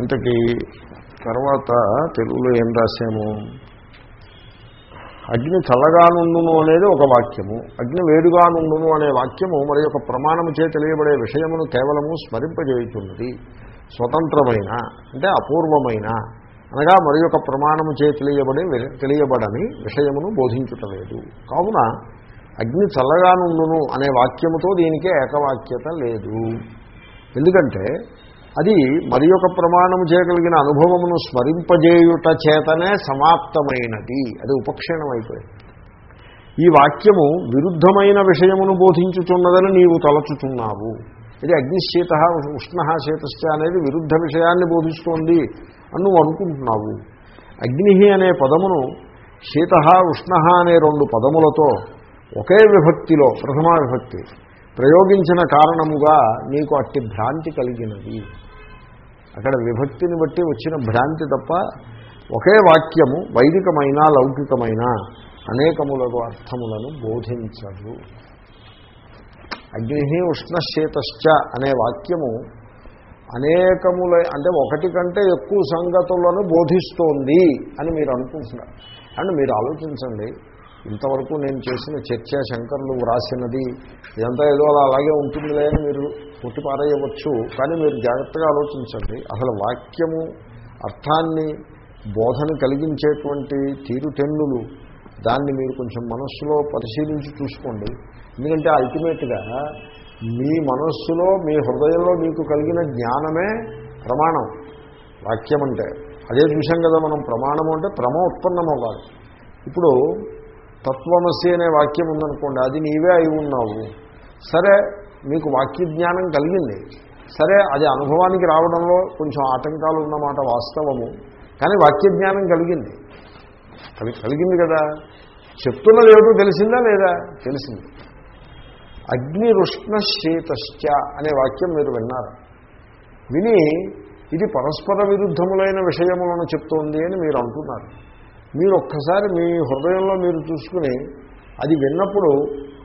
ఇంతకీ తర్వాత తెలుగులో ఏం రాశాము? అగ్ని చల్లగానుండును అనేది ఒక వాక్యము. అగ్ని వేడుగానుండును అనే వాక్యము మరి ఒక ప్రమాణము చే తెలియబడే విషయమును కేవలము స్మరింపజేయుతున్నది స్వతంత్రమైన అంటే అపూర్వమైన అనగా మరి యొక్క ప్రమాణము చే తెలియబడే తెలియబడని విషయమును బోధించుటలేదు. కావున అగ్ని చల్లగానుండును అనే వాక్యముతో దీనికి ఏకవాక్యత లేదు. ఎందుకంటే అది మరి ఒక ప్రమాణము చేయగలిగిన అనుభవమును స్మరింపజేయుట చేతనే సమాప్తమైనది. అది ఉపక్షీణం అయిపోయింది. ఈ వాక్యము విరుద్ధమైన విషయమును బోధించుచున్నదని నీవు తలచుచున్నావు. ఇది అగ్నిశీత ఉష్ణ శీతశ్చ అనేది విరుద్ధ విషయాన్ని బోధిస్తోంది అని నువ్వు అనుకుంటున్నావు. అగ్ని అనే పదమును శీత ఉష్ణ అనే రెండు పదములతో ఒకే విభక్తిలో ప్రథమా విభక్తి ప్రయోగించిన కారణముగా నీకు అట్టి భ్రాంతి కలిగినది. అక్కడ విభక్తిని బట్టి వచ్చిన భ్రాంతి తప్ప ఒకే వాక్యము వైదికమైన లౌకికమైన అనేకములకు అర్థములను బోధించదు. అగ్ని ఉష్ణశీతశ్చ అనే వాక్యము అనేకముల అంటే ఒకటి కంటే ఎక్కువ సంగతులను బోధిస్తోంది అని మీరు అనుకుంటున్నారు. అండ్ మీరు ఆలోచించండి ఇంతవరకు నేను చేసిన చర్చ శంకర్లు వ్రాసినది ఇదంతా ఏదో అలా అలాగే ఉంటుందిలే అని మీరు కొట్టిపారేయవచ్చు. కానీ మీరు జాగ్రత్తగా ఆలోచించండి. అసలు వాక్యము అర్థాన్ని బోధన కలిగించేటువంటి తీరుటెన్నులు దాన్ని మీరు కొంచెం మనస్సులో పరిశీలించి చూసుకోండి. ఎందుకంటే అల్టిమేట్గా మీ మనస్సులో మీ హృదయంలో మీకు కలిగిన జ్ఞానమే ప్రమాణం. వాక్యం అంటే అదే చూసాం కదా మనం ప్రమాణం అంటే ప్రమ ఉత్పన్నమవ్వాలి ఇప్పుడు తత్వమసి అనే వాక్యం ఉందనుకోండి అది నీవే అయి ఉన్నావు. సరే మీకు వాక్య జ్ఞానం కలిగింది. సరే అది అనుభవానికి రావడంలో కొంచెం ఆటంకాలు ఉన్నమాట వాస్తవము. కానీ వాక్య జ్ఞానం కలిగింది. అది కలిగింది కదా? చెప్తున్నది ఏమిటో తెలిసిందా లేదా? తెలిసింది. అగ్నిరుష్ణ శీతశ్చ అనే వాక్యం మీరు విన్నారు. విని ఇది పరస్పర విరుద్ధములైన విషయములను చెప్తోంది అని మీరు అంటున్నారు. మీరు ఒక్కసారి మీ హృదయంలో మీరు చూసుకుని అది విన్నప్పుడు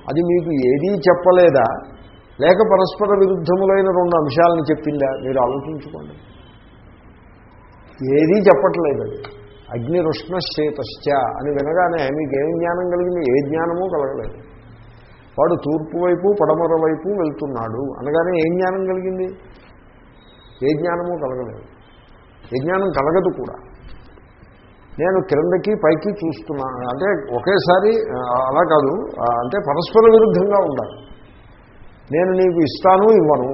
అది మీకు ఏదీ చెప్పలేదా? లేక పరస్పర విరుద్ధములైన రెండు అంశాలను చెప్పిందా? మీరు ఆలోచించుకోండి. ఏదీ చెప్పట్లేదు అది. అగ్నిరుష్ణ శీతశ్చ అని వినగానే మీకు ఏం జ్ఞానం కలిగింది? ఏ జ్ఞానమూ కలగలేదు. వాడు తూర్పు వైపు పడమర వైపు వెళ్తున్నాడు. అనగానే ఏం జ్ఞానం కలిగింది? ఏ జ్ఞానమూ కలగలేదు. ఏ జ్ఞానం కలగదు కూడా. నేను క్రిందకి పైకి చూస్తున్నాను. అంటే ఒకేసారి అలా కాదు. అంటే పరస్పర విరుద్ధంగా ఉండాలి. నేను నీకు ఇస్తాను ఇవ్వను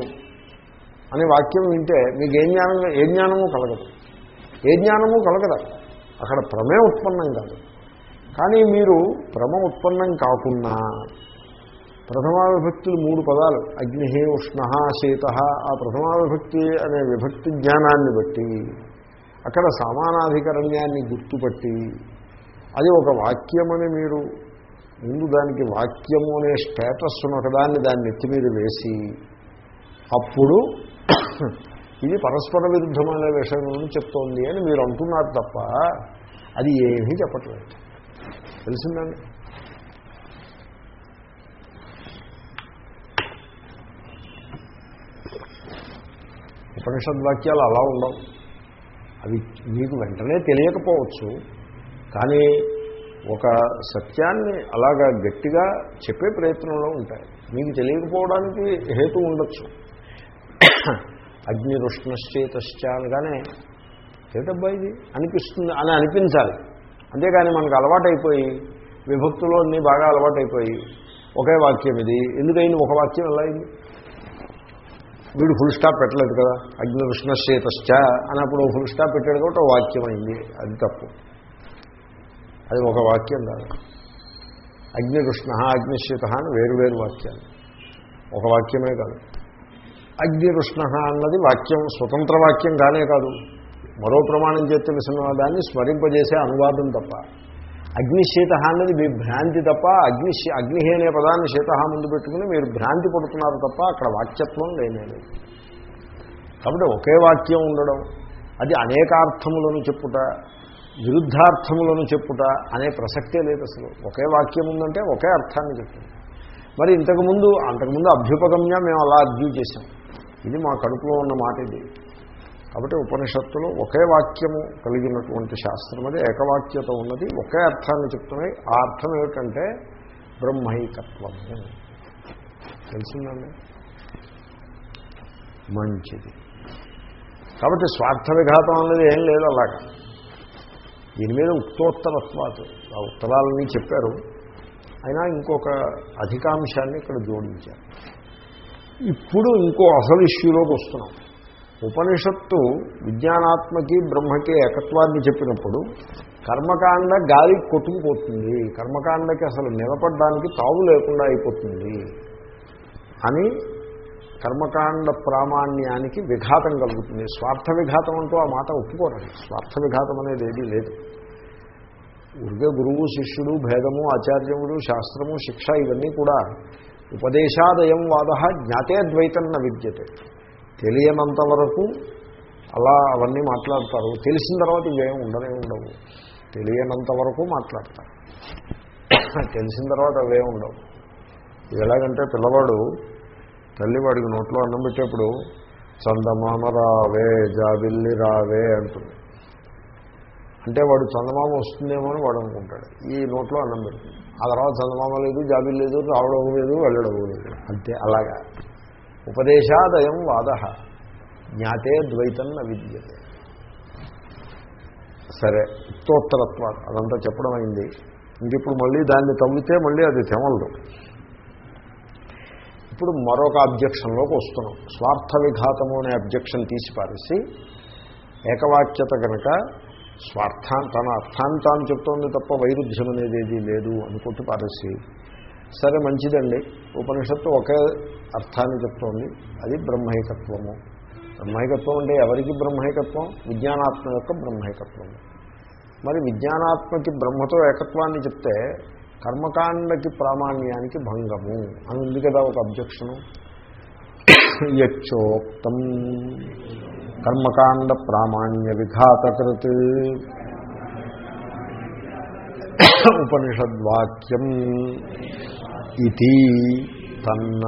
అనే వాక్యం వింటే మీకు ఏ జ్ఞానం ఏ జ్ఞానము కలగదు. ఏ జ్ఞానము కలగదు? అక్కడ ప్రమే ఉత్పన్నం కాదు. కానీ మీరు భ్రమ ఉత్పన్నం కాకుండా ప్రథమా విభక్తులు మూడు పదాలు. అగ్ని ఉష్ణ శీత ఆ ప్రథమా విభక్తి అనే విభక్తి జ్ఞానాన్ని బట్టి అక్కడ సమానాధికరణ్యాన్ని గుర్తుపట్టి అది ఒక వాక్యమని మీరు ముందు దానికి వాక్యము అనే స్టేటస్ ఒకదాన్ని దాన్ని నెత్తి మీద వేసి అప్పుడు ఇది పరస్పర విరుద్ధమైన విషయం చెప్తోంది అని మీరు అంటున్నారు తప్ప అది ఏమీ చెప్పట్లేదు. తెలిసిందండి? ఉపనిషద్ వాక్యాలు అలా ఉండవు. అవి మీకు వెంటనే తెలియకపోవచ్చు కానీ ఒక సత్యాన్ని అలాగా గట్టిగా చెప్పే ప్రయత్నంలో ఉంటాయి. మీకు తెలియకపోవడానికి హేతు ఉండొచ్చు. అగ్నిరుష్ణశ్చేతశ్చ అనగానే ఏటబ్బా ఇది? అనిపిస్తుంది అని అనిపించాలి. అంతేగాని మనకు అలవాటైపోయి విభక్తులు అన్నీ బాగా అలవాటైపోయి ఒకే వాక్యం ఇది. ఎందుకైంది ఒక వాక్యం ఎలా అయింది? వీడు ఫుల్ స్టాప్ పెట్టలేదు కదా. అగ్ని విష్ణశ్చేతశ్చ అన్నప్పుడు ఫుల్ స్టాప్ పెట్టాడు కాబట్టి ఒక వాక్యం అయింది. అది తప్పు. అది ఒక వాక్యం కాదు. అగ్ని కృష్ణ అగ్నిశ్చిత అని వేరు వేరు వాక్యాలు. ఒక వాక్యమే కాదు. అగ్ని కృష్ణ అన్నది వాక్యం స్వతంత్ర వాక్యం కానే కాదు. మరో ప్రమాణం చేస్తే తెలిసిన దాన్ని స్మరింపజేసే అనువాదం తప్ప. అగ్నిశీత అన్నది మీ భ్రాంతి తప్ప అగ్ని అగ్ని అనే పదాన్ని శీత ముందు పెట్టుకుని మీరు భ్రాంతి పడుతున్నారు తప్ప అక్కడ వాక్యత్వం లేనేది కాబట్టి ఒకే వాక్యం ఉండడం అది అనేకార్థములను చెప్పుట విరుద్ధార్థములను చెప్పుట అనే ప్రసక్తే లేదు అసలు. ఒకే వాక్యం ఉందంటే ఒకే అర్థాన్ని చెప్తుంది. మరి ఇంతకుముందు అంతకుముందు అభ్యుపగమ్య మేము అలా అర్జ్యూ చేశాం. ఇది మా కడుపులో ఉన్న మాట ఇది. కాబట్టి ఉపనిషత్తులు ఒకే వాక్యము కలిగినటువంటి శాస్త్రం అది ఏకవాక్యత ఉన్నది. ఒకే అర్థాన్ని చెప్తున్నాయి. ఆ అర్థం ఏమిటంటే బ్రహ్మైకత్వం తెలిసిందండి? మంచిది. కాబట్టి స్వార్థ విఘాతం అనేది ఏం లేదు అలాగా. దీని మీద ఉత్తోత్తరత్వాలు ఆ ఉత్తరాలని చెప్పారు. అయినా ఇంకొక అధికాంశాన్ని ఇక్కడ జోడించారు. ఇప్పుడు ఇంకో అసలు ఇష్యూలోకి వస్తున్నాం. ఉపనిషత్తు విజ్ఞానాత్మకి బ్రహ్మకి ఏకత్వాన్ని చెప్పినప్పుడు కర్మకాండ గాలి కొట్టుకుపోతుంది. కర్మకాండకి అసలు నిలబడడానికి తావు లేకుండా అయిపోతుంది అని కర్మకాండ ప్రామాణ్యానికి విఘాతం కలుగుతుంది. స్వార్థ విఘాతం అంటూ ఆ మాట ఒప్పుకోరండి. స్వార్థ విఘాతం అనేది ఏదీ లేదు. ఊరికే గురువు శిష్యుడు భేదము ఆచార్యముడు శాస్త్రము శిక్ష ఇవన్నీ కూడా ఉపదేశాదయం వాద జ్ఞాతే ద్వైతన్న విద్యతే. తెలియనంత వరకు అలా అవన్నీ మాట్లాడతారు. తెలిసిన తర్వాత ఇవేం ఉండనే ఉండవు. తెలియనంత వరకు మాట్లాడతారు. తెలిసిన తర్వాత అవే ఉండవు. ఎలాగంటే పిల్లవాడు తల్లివాడికి నోట్లో అన్నం పెట్టేప్పుడు చందమామ రావే జాబిల్లి రావే అంటుంది. అంటే వాడు చందమామ వస్తుందేమో అని వాడు అనుకుంటాడు. ఈ నోట్లో అన్నం పెడుతుంది ఆ తర్వాత చందమామ లేదు జాబిల్ లేదు రావడం లేదు వెళ్ళడం లేదు. అంతే అలాగా. ఉపదేశాదయం వాద. జ్ఞాతే ద్వైతన్న విద్యతే. సరే ఉత్తోత్తరత్వాలు అదంతా చెప్పడం అయింది. ఇంక ఇప్పుడు మళ్ళీ దాన్ని తవ్వితే మళ్ళీ అది తెమలదు. ఇప్పుడు మరొక అబ్జెక్షన్లోకి వస్తున్నాం. స్వార్థ విఘాతము అనే అబ్జెక్షన్ తీసి పారేసి ఏకవాక్యత కనుక స్వార్థా తన అర్థాన్ని తాను చెప్తోంది తప్ప వైరుధ్యం అనేది ఏదీ లేదు అనుకుంటూ పారేసి సరే మంచిదండి. ఉపనిషత్తు ఒకే అర్థాన్ని చెప్తోంది. అది బ్రహ్మైకత్వము బ్రహ్మైకత్వం అంటే ఎవరికి బ్రహ్మైకత్వం విజ్ఞానాత్మ యొక్క బ్రహ్మైకత్వము మరి విజ్ఞానాత్మకి బ్రహ్మతో ఏకత్వాన్ని చెప్తే కర్మకాండకి ప్రామాణ్యానికి భంగము అని ఉంది కదా ఒక అబ్జెక్షను. యచ్చోక్తం కర్మకాండ ప్రామాణ్య విఘాతకృత్. ఉపనిషద్వాక్యం. ఇది తన్న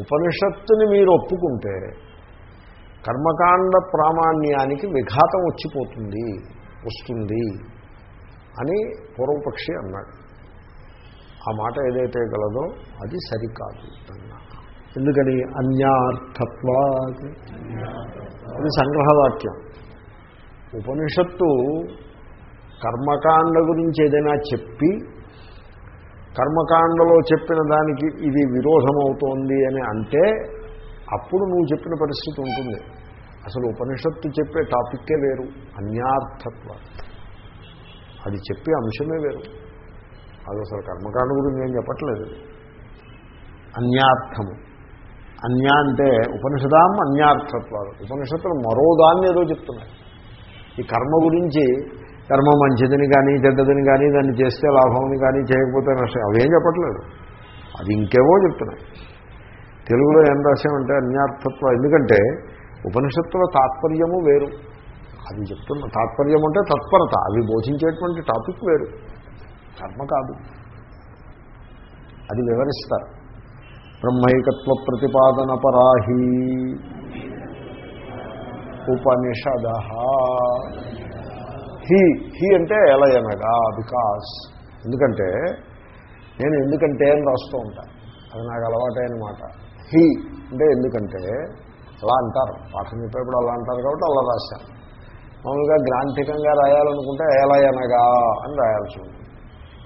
ఉపనిషత్తుని మీరు ఒప్పుకుంటే కర్మకాండ ప్రామాణ్యానికి విఘాతం వచ్చిపోతుంది వస్తుంది అని పూర్వపక్షి అన్నాడు. ఆ మాట ఏదైతే గలదో అది సరికాదు అన్నా ఎందుకని? అన్యార్థత్వా అది సంగ్రహవాక్యం. ఉపనిషత్తు కర్మకాండ గురించి ఏదైనా చెప్పి కర్మకాండలో చెప్పిన దానికి ఇది విరోధమవుతోంది అని అంటే అప్పుడు నువ్వు చెప్పిన పరిస్థితి ఉంటుంది. అసలు ఉపనిషత్తు చెప్పే టాపిక్కే వేరు అన్యార్థత్వ అది చెప్పే అంశమే వేరు. అది అసలు కర్మకాండ గురించి నేను చెప్పట్లేదు. అన్యార్థము. అన్య అంటే ఉపనిషదాం అన్యార్థత్వాలు. ఉపనిషత్తులు మరో దాన్ని ఏదో చెప్తున్నాయి. ఈ కర్మ గురించి కర్మ మంచిదని కానీ చెడ్డదని కానీ దాన్ని చేస్తే లాభమని కానీ చేయకపోతే నష్టం. అవేం చెప్పట్లేదు. అది ఇంకేవో చెప్తున్నాయి. తెలుగులో ఏం రాసామంటే అన్యార్థత్వం. ఎందుకంటే ఉపనిషత్తుల తాత్పర్యము వేరు. అది చెప్తున్న తాత్పర్యం అంటే తత్పరత. అవి బోధించేటువంటి టాపిక్ వేరు. కర్మ కాదు. అది వివరిస్తారు. బ్రహ్మైకత్వ ప్రతిపాదన పరాహి. ఉపనిషద హీ హీ అంటే ఎలయనగా బికాస్ ఎందుకంటే నేను ఎందుకంటే అని రాస్తూ ఉంటాను అది నాకు అలవాటైన మాట హీ అంటే ఎందుకంటే అలా అంటారు. పాఠం చెప్పేప్పుడు అలా అంటారు కాబట్టి అలా రాశాను మామూలుగా గ్రాంథికంగా రాయాలనుకుంటే ఏలయనగా అని రాయాల్సి ఉంటుంది.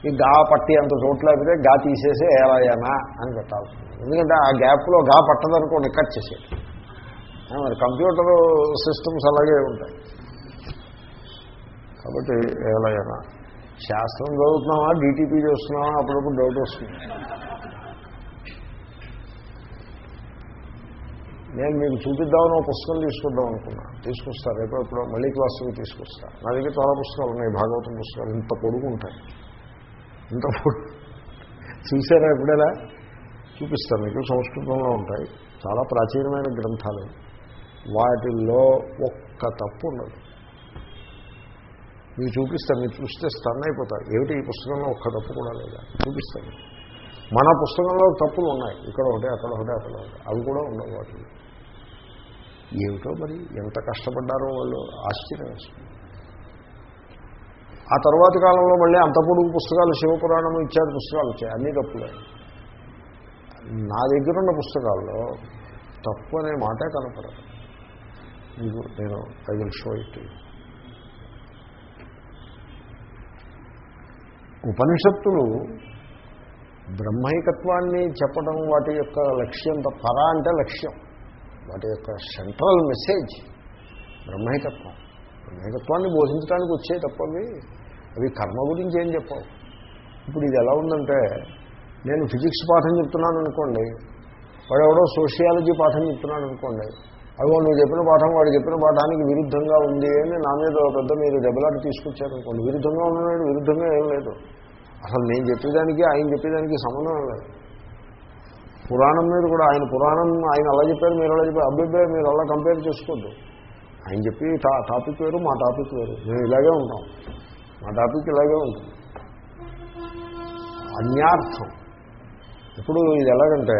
ఈ గా పట్టి అంత చోట్ల అయితే గా తీసేసి ఏలయనా అని పెట్టాల్సి ఉంటుంది. ఎందుకంటే ఆ గ్యాప్లో గా పట్టదనుకోండి కట్ చేసేది మరి కంప్యూటర్ సిస్టమ్స్ అలాగే ఉంటాయి. కాబట్టి ఏలయనా శాస్త్రం చదువుతున్నామా డీటీపీ చేస్తున్నావా? అప్పుడప్పుడు డౌట్ వస్తుంది. నేను మీకు చూపిద్దామని ఒక పుస్తకం తీసుకుందాం అనుకున్నా. తీసుకొస్తా రేపు ఎప్పుడో మళ్ళీ క్లాసుకి తీసుకొస్తా. నా దగ్గర చాలా పుస్తకాలు ఉన్నాయి భాగవతం పుస్తకాలు. ఇంత పొడుగు ఉంటాయి. ఇంత పొడుగు చూసారా ఎప్పుడైనా? చూపిస్తాను మీకు. సంస్కృతంలో ఉంటాయి. చాలా ప్రాచీనమైన గ్రంథాలు. వాటిల్లో ఒక్క తప్పు ఉండదు. మీకు చూపిస్తాను మీరు చూస్తే స్టన్ అయిపోతారు ఏమిటి ఈ పుస్తకంలో ఒక్క తప్పు కూడా లేదా? చూపిస్తాను. మన పుస్తకంలో తప్పులు ఉన్నాయి. ఇక్కడ ఒకటి అక్కడ ఒకటి అక్కడ ఒకటి. అవి కూడా ఉండవు వాటిలో. ఏమిటో మరి ఎంత కష్టపడ్డారో వాళ్ళు ఆశ్చర్యం ఆ తర్వాతి కాలంలో మళ్ళీ అంత పొడుగు పుస్తకాలు శివపురాణం ఇత్యాది పుస్తకాలు వచ్చాయి. అన్నీ తప్పులే. నా దగ్గర ఉన్న పుస్తకాల్లో తప్పు అనే మాటే కనపడదు. మీకు నేను ఐ విల్ షో ఇట్ ఉపనిషత్తులు బ్రహ్మైకత్వాన్ని చెప్పడం వాటి యొక్క లక్ష్యం పర అంటే లక్ష్యం. వాటి యొక్క సెంట్రల్ మెసేజ్ బ్రహ్మైకత్వం. బ్రహ్మైకత్వాన్ని బోధించడానికి వచ్చే తప్పవి అవి కర్మ గురించి ఏం చెప్పవు. ఇప్పుడు ఇది ఎలా ఉందంటే నేను ఫిజిక్స్ పాఠం చెప్తున్నాను అనుకోండి వాడు ఎవడో సోషియాలజీ పాఠం చెప్తున్నాడు అనుకోండి అదిగో నువ్వు చెప్పిన పాఠం వాడు చెప్పిన పాఠానికి విరుద్ధంగా ఉంది అని నా మీద పెద్ద మీరు దెబ్బలాట తీసుకొచ్చారనుకోండి. విరుద్ధంగా ఉన్నాడు విరుద్ధంగా ఏం లేదు. అసలు నేను చెప్పేదానికి ఆయన చెప్పేదానికి సంబంధం లేదు. పురాణం మీద కూడా ఆయన పురాణం ఆయన అలా చెప్పారు మీరు అలా చెప్పారు అబ్బాయి మీరు అలా కంపేర్ చేసుకోవద్దు. ఆయన చెప్పి టాపిక్ వేరు మా టాపిక్ వేరు. మేము ఇలాగే ఉంటాం. మా టాపిక్ ఇలాగే ఉంటుంది. అన్యార్థం. ఇప్పుడు ఇది ఎలాగంటే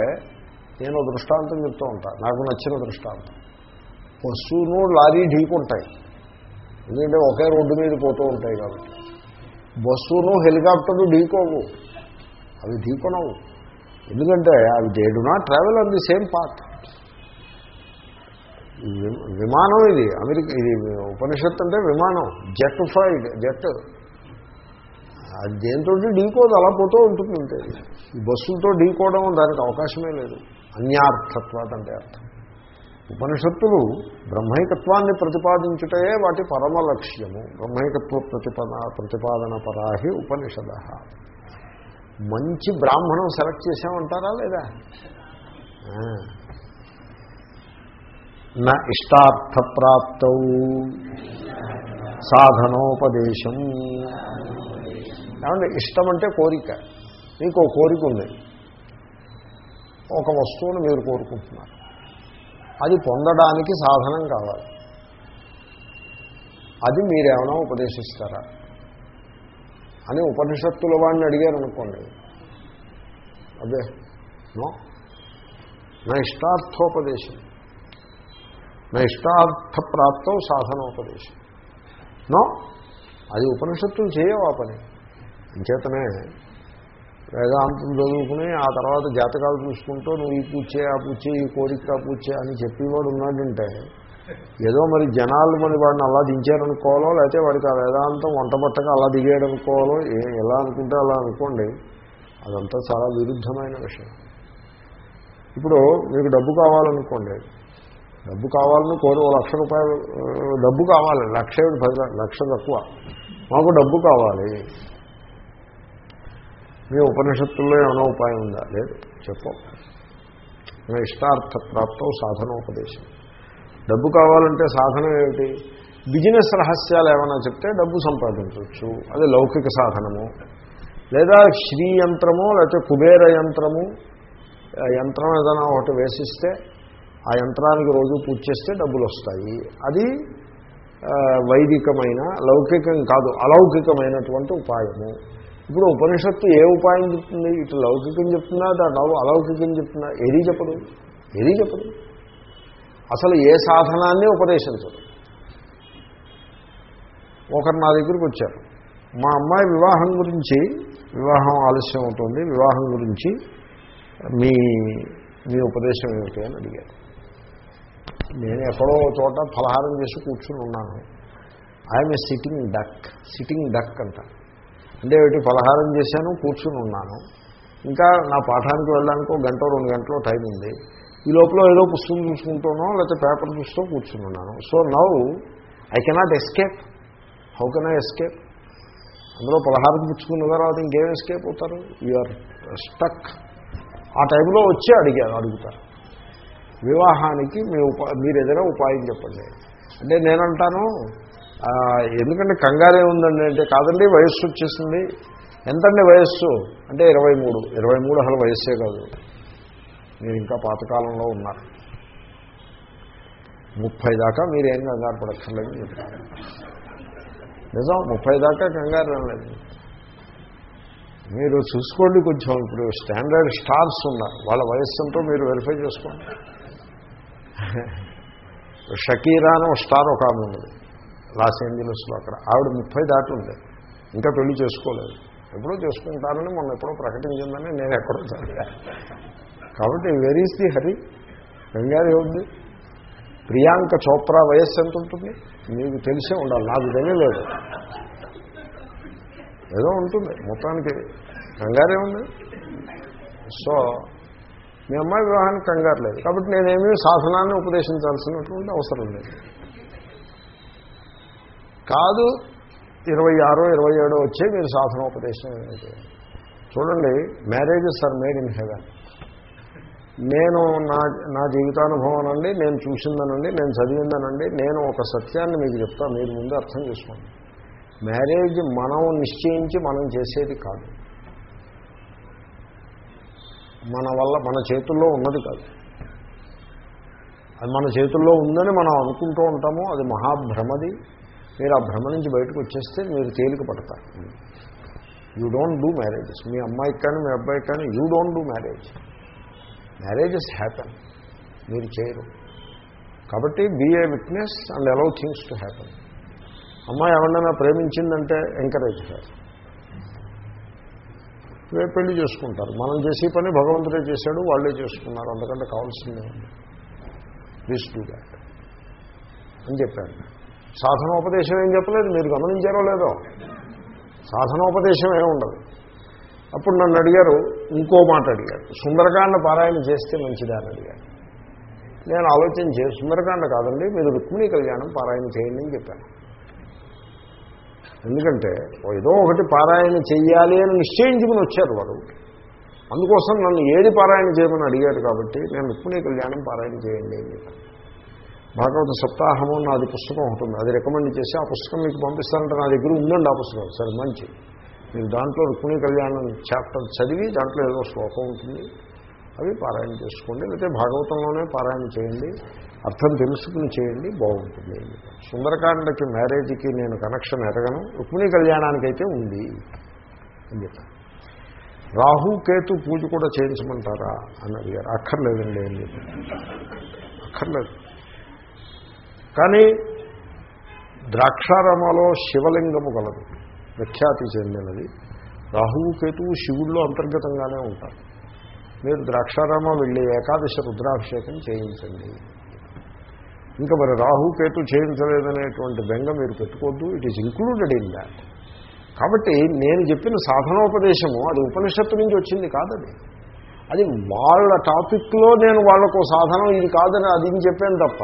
నేను దృష్టాంతం చెప్తూ ఉంటాను నాకు నచ్చిన దృష్టాంతం. బస్సును లారీ ఢీకుంటాయి ఎందుకంటే ఒకే రోడ్డు మీద పోతూ ఉంటాయి కాబట్టి. బస్సును హెలికాప్టర్లు ఢీకోవు అవి ఢీకొనవు. ఎందుకంటే అవి they do not travel on the same path విమానం ఇది. అమెరికా ఇది ఉపనిషత్తు అంటే విమానం. జెట్ ఫ్లైట్ జెట్ అది దేంతో ఢీకోదు అలా పోతూ ఉంటుంది అంతే. ఈ బస్సులతో ఢీకోవడం దానికి అవకాశమే లేదు. అన్యార్థత్వాత అంటే అర్థం. ఉపనిషత్తులు బ్రహ్మైకత్వాన్ని ప్రతిపాదించుటయే వాటి పరమ లక్ష్యము బ్రహ్మైకత్వ ప్రతిపద ప్రతిపాదన పరాహి ఉపనిషద. మంచి బ్రాహ్మణం సెలెక్ట్ చేసామంటారా లేదా? నా ఇష్టార్థప్రాప్త సాధనోపదేశం. ఏమంటే ఇష్టం అంటే కోరిక. మీకు కోరిక ఉంది. ఒక వస్తువును మీరు కోరుకుంటున్నారు. అది పొందడానికి సాధనం కావాలి. అది మీరేమైనా ఉపదేశిస్తారా? అని ఉపనిషత్తుల వాడిని అడిగారు అనుకోండి అదే నో నా ఇష్టార్థోపదేశం. నా ఇష్టార్థ ప్రాప్తం సాధనోపదేశం. నో అది ఉపనిషత్తులు చేయవు ఆ పని? అంచేతనే వేదాంతం చదువుకుని ఆ తర్వాత జాతకాలు చూసుకుంటూ నువ్వు ఈ పూజ ఆ పూజ ఈ కోరిక ఆ పూజ అని చెప్పేవాడు ఉన్నాడంటే ఏదో మరి జనాలు మరి వాడిని అలా దించారనుకోవాలో లేకపోతే వాడికి ఆ వేదాంతం వంట పట్టక అలా దిగాడనుకోవాలో ఎలా అనుకుంటే అలా అనుకోండి అదంతా చాలా విరుద్ధమైన విషయం. ఇప్పుడు మీకు డబ్బు కావాలనుకోండి డబ్బు కావాలని కోరి ఓ లక్ష రూపాయలు డబ్బు కావాలి లక్ష పది లక్ష తక్కువ మాకు డబ్బు కావాలి మీ ఉపనిషత్తుల్లో ఏమైనా ఉపాయం ఉందా? లేదు. చెప్పు. మీ ఇష్టార్థ ప్రాప్తం సాధనోపదేశం. డబ్బు కావాలంటే సాధనం ఏమిటి? బిజినెస్ రహస్యాలు ఏమైనా చెప్తే డబ్బు సంపాదించవచ్చు. అది లౌకిక సాధనము. లేదా శ్రీ యంత్రము లేకపోతే కుబేర యంత్రము యంత్రం ఏదైనా ఒకటి వేసిస్తే ఆ యంత్రానికి రోజు పూజ చేస్తే డబ్బులు వస్తాయి. అది వైదికమైన లౌకికం కాదు అలౌకికమైనటువంటి ఉపాయము. ఇప్పుడు ఉపనిషత్తు ఏ ఉపాయం చెప్తుంది? ఇటు లౌకికం చెప్తున్నా దాని అలౌకికం చెప్తున్నా ఏదీ చెప్పదు? ఏదీ చెప్పదు? అసలు ఏ సాధనాన్ని ఉపదేశించదు? ఒకరు నా దగ్గరికి వచ్చారు. మా అమ్మాయి వివాహం గురించి వివాహం ఆలస్యం అవుతుంది. వివాహం గురించి మీ మీ ఉపదేశం ఏమిటి అని అడిగారు. నేను ఎక్కడో చోట ఫలహారం చేసి కూర్చుని ఉన్నాను. I'm a sitting duck sitting duck అంట అంటే ఏమిటి? ఫలహారం చేశాను కూర్చుని ఉన్నాను. ఇంకా నా పాఠానికి వెళ్ళడానికి ఒక గంట రెండు గంటలో టైం ఉంది. ఈ లోపల ఏదో పుస్తకం చూసుకుంటానో లేకపోతే పేపర్ చూస్తూ కూర్చుని ఉన్నాను. So now I cannot escape. How can I escape? అందులో పలహారం పుచ్చుకున్న తర్వాత ఇంకేం ఎస్కేప్ అవుతారు? You're stuck. ఆ టైంలో వచ్చి అడిగారు అడుగుతారు. వివాహానికి మీ ఉపా మీరు ఏదైనా ఉపాయం చెప్పండి. అంటే నేనంటాను ఎందుకంటే కంగారే ఉందండి అంటే కాదండి వయస్సు వచ్చేసింది. ఎంతండి వయస్సు? అంటే ఇరవై మూడు. ఇరవై మూడు అసలు వయస్సే కాదు. మీరు ఇంకా పాతకాలంలో ఉన్నారు. ముప్పై దాకా మీరేం కంగారు పడక్కర్లేదు. నిజం ముప్పై దాకా కంగారు లేదు. మీరు చూసుకోండి కొంచెం ఇప్పుడు స్టాండర్డ్ స్టార్స్ ఉన్నారు. వాళ్ళ వయస్సుతో మీరు వెరిఫై చేసుకోండి. షకీరా అని ఒక స్టార్ ఒక ఆమె ఉన్నది. లాస్ ఏంజలస్లో అక్కడ. ఆవిడ ముప్పై దాటి ఉంది ఇంకా పెళ్ళి చేసుకోలేదు. ఎప్పుడో చేసుకుంటానని మొన్న ఎప్పుడో ప్రకటించిందని నేను ఎక్కడో చదివా కాబట్టి వెరీస్ ది హరి గంగారు ఉంది ప్రియాంక చోప్రా వయస్సు ఎంత ఉంటుంది? మీకు తెలిసే ఉండాలి. నాకు తెలియలేదు. ఏదో ఉంటుంది మొత్తానికి. కంగారే ఉంది సో మీ అమ్మాయి వివాహానికి కంగారు లేదు. కాబట్టి నేనేమీ సాధనాన్ని ఉపదేశించాల్సినటువంటి అవసరం లేదు. కాదు ఇరవై ఆరో ఇరవై ఏడో వచ్చే మీరు సాధనోపదేశం చేయాలి చూడండి marriages are made in heaven నేను నా నా జీవితానుభవం అండి నేను చూసిందనండి నేను చదివిందనండి నేను ఒక సత్యాన్ని మీకు చెప్తాను మీరు ముందు అర్థం చేసుకోండి. మ్యారేజ్ మనం నిశ్చయించి మనం చేసేది కాదు. మన వల్ల మన చేతుల్లో ఉన్నది కాదు. అది మన చేతుల్లో ఉందని మనం అనుకుంటూ ఉంటాము అది మహాభ్రమది. మీరు ఆ భ్రమ నుంచి బయటకు వచ్చేస్తే మీరు తేలిక పడతారు. యూ డోంట్ డూ మ్యారేజెస్ మీ అమ్మాయికి కానీ మీ అబ్బాయికి కానీ you don't do marriage marriages happen మీరు చేయరు. కాబట్టి be a witness and allow things to happen అమ్మాయి ఎవరినైనా ప్రేమించిందంటే ఎంకరేజ్ రేపు పెళ్ళి చేసుకుంటారు. మనం చేసే పని భగవంతుడే చేశాడు వాళ్ళే చేసుకున్నారు. అందుకంటే కావాల్సిందే ప్లీజ్ డూ దాట్ అని చెప్పాను సాధనోపదేశం ఏం చెప్పలేదు? మీరు గమనించారో లేదో? సాధనోపదేశం ఏమి ఉండదు అప్పుడు నన్ను అడిగారు ఇంకో మాట అడిగారు. సుందరకాండ పారాయణ చేస్తే మంచిదా అని అడిగారు. నేను ఆలోచన సుందరకాండ కాదండి మీరు రుక్మిణీ కళ్యాణం పారాయణ చేయండి అని చెప్పాను. ఎందుకంటే ఏదో ఒకటి పారాయణ చెయ్యాలి అని నిశ్చయించుకుని వచ్చారు వారు. అందుకోసం నన్ను ఏది పారాయణ చేయమని అడిగారు కాబట్టి నేను రుక్మిణీ కళ్యాణం పారాయణ చేయండి అని చెప్పాను. భాగవత సప్తాహము నాది పుస్తకం ఉంటుంది అది రికమెండ్ చేసి ఆ పుస్తకం మీకు పంపిస్తానంటే నా దగ్గర ఉందండి ఆ పుస్తకం. సరే మంచి. మీరు దాంట్లో రుక్మిణి కళ్యాణం చాప్టర్ చదివి దాంట్లో ఏదో శ్లోకం ఉంటుంది. అవి పారాయణ చేసుకోండి. లేకపోతే భాగవతంలోనే పారాయణ చేయండి. అర్థం తెలుసుకుని చేయండి. బాగుంటుంది. సుందరకాండకి మ్యారేజ్కి నేను కనెక్షన్ ఎరగను. రుక్మిణి కళ్యాణానికైతే ఉంది అని చెప్పాను రాహు కేతు పూజ కూడా చేయించమంటారా? అని అడిగారు. అక్కర్లేదండి అని చెప్పాను అక్కర్లేదు. కానీ ద్రాక్షారామలో శివలింగము కలదు ప్రఖ్యాతి చెందినది. రాహువు కేతువు శివుల్లో అంతర్గతంగానే ఉంటారు. మీరు ద్రాక్షారామ వెళ్ళి ఏకాదశ రుద్రాభిషేకం చేయించండి. ఇంకా మరి రాహు కేతు చేయించలేదనేటువంటి బెంగ మీరు పెట్టుకోవద్దు. It is included in that కాబట్టి నేను చెప్పిన సాధనోపదేశము అది ఉపనిషత్తు నుంచి వచ్చింది కాదది అది వాళ్ళ టాపిక్లో నేను వాళ్ళకు సాధనం ఇది కాదని అది చెప్పాను తప్ప